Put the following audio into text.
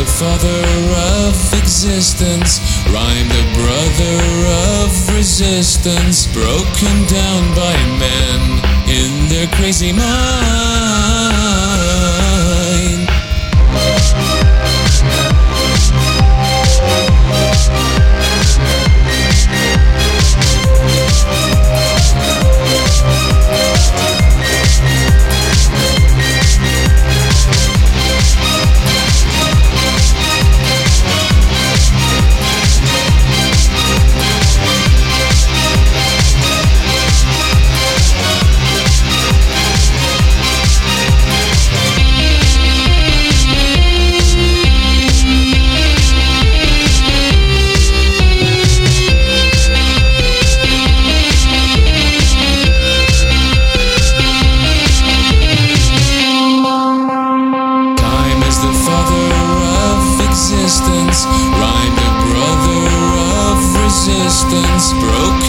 the father of existence. rhymed the brother of resistance. Broken down by men in their crazy minds. broke.